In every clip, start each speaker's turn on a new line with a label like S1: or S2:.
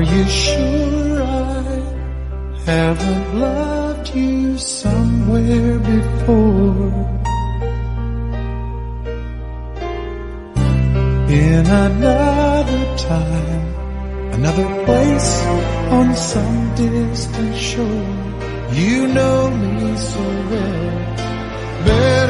S1: you sure I haven't loved you somewhere before? In another time, another place, on some distant shore, you know me so well, better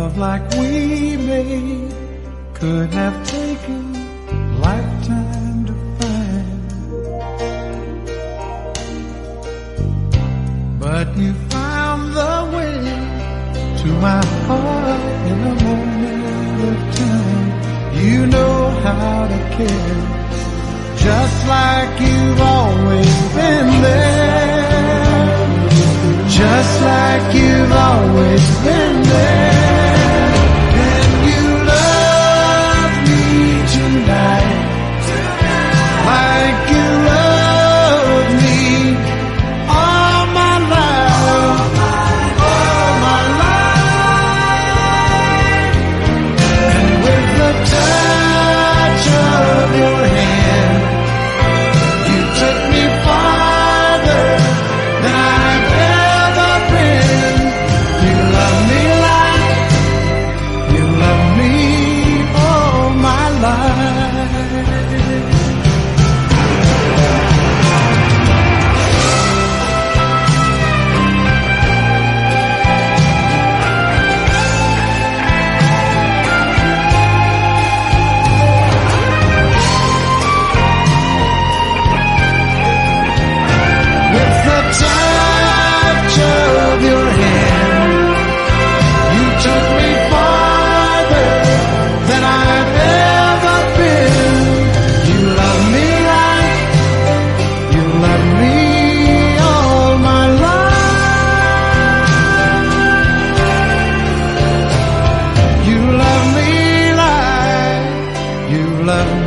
S1: Love like we made could have taken a lifetime to find. But you found the way to my heart in a moment of time. You know how to care, just like you've always been there. Just like you've always been love